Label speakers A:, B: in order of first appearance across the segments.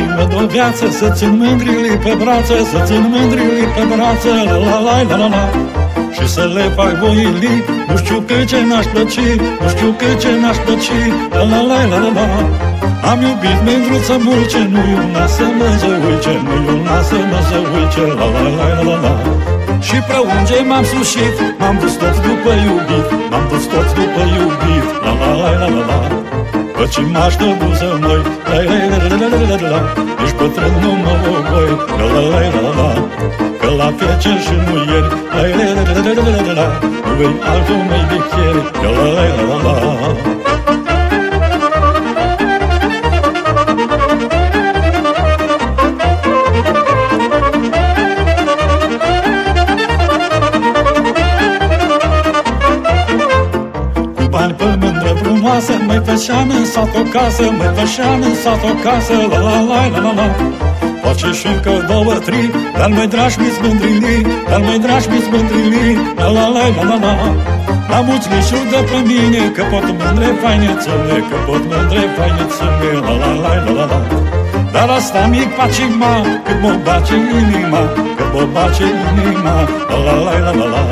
A: mă o viață Să țin mândrile pe brațe Să țin mândrile pe brațe La la la la la la și să le fac voili Nu știu pe ce n-aș plăci Nu știu pe ce n-aș plăci La la la la la la Am iubit mândruță mult ce nu i una să mă zăuice Nu i una să mă zăuice La la la la la la și pe unde m-am sușit M-am dus tot după iubit M-am dus tot după iubit La la la la la la Căci m-aș dă buză măi La la la la la la la la Ești bătrân nu mă voi La la la la la la Că la piacer și nu ieri La la la la la la la la Nu vei altul mai de chieri La la la la la la mândră frumoasă Mai fășeam în sat o casă Mai fășeam în sat o casă La la la la la la Face și încă două, trei Dar mai dragi mi-s mândrilii Dar mai dragi mi-s mândrilii La la la la la la La mulți mișuri de pe mine Că pot mândre fainețele Că pot mândre fainețele La la la la la la dar asta mi-i pacima Cât mă bace inima Cât mă bace inima La la la la la la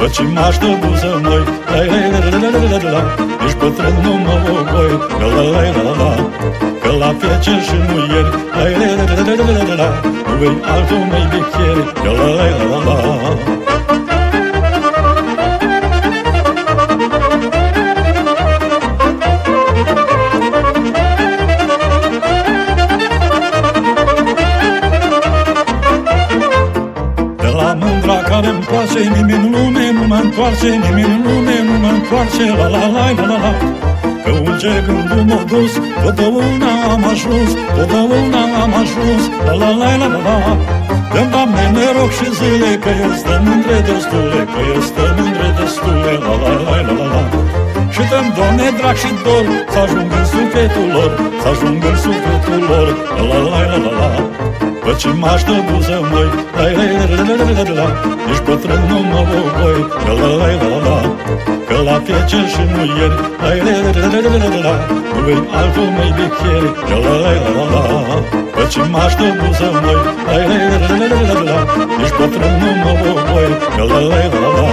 A: Căci m-aș de buză măi la la la la la la la Ești bătrân, nu mă voi La la la la la Că la piace și nu ieri La la la la la la la Nu vei altul mai vechieri La la la la la la care-mi place Nimeni în lume nu mă întoarce Nimeni în lume nu mă întoarce La la la la la la Că unde gândul m-a dus Totdeauna am ajuns Totdeauna am ajuns La la la la la la Dăm, Doamne, noroc și zile Că eu stă mândre destule Că eu stă mândre destule La la la la la la Și dăm, Doamne, drag și dor Să ajung în sufletul lor Să ajung în sufletul lor La la la la la la Căci m-aș de buză, măi la la la la la la la Ești bătrân, nu mă voi La la la la la Că la piace și nu ieri La la la la la la la Nu vei altul mai vechieri La la la la la la Căci m-aș de buză, măi la la la la la la la Ești bătrân, nu mă voi La la la la la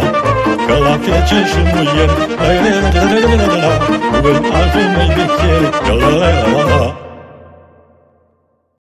A: Că la piace și nu ieri La la la la la la la Nu vei altul mai vechieri La la la la la